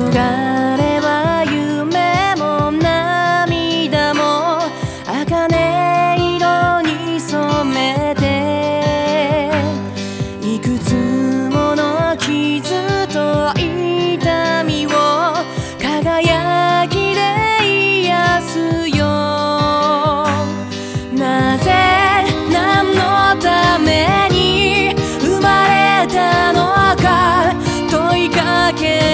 れは夢も涙も茜色に染めていくつもの傷と痛みを輝きで癒すよ。なぜ何のために生まれたのか問いかけ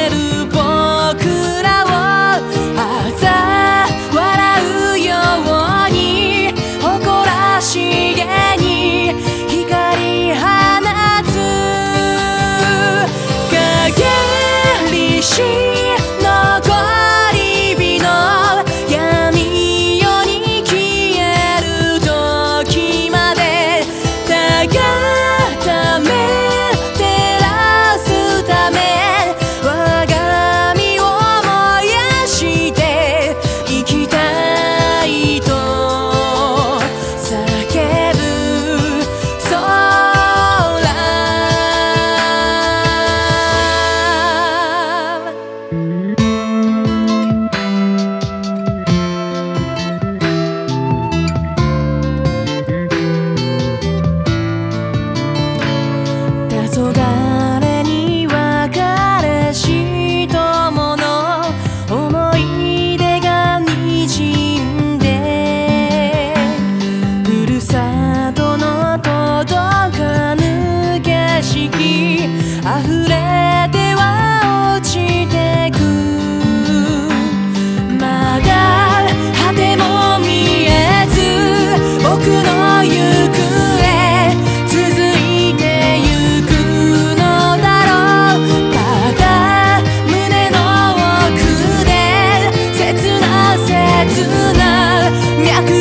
溢れては落ちてく。まだ果ても見えず僕の行方続いてゆくのだろう。ただ胸の奥で切な切な脈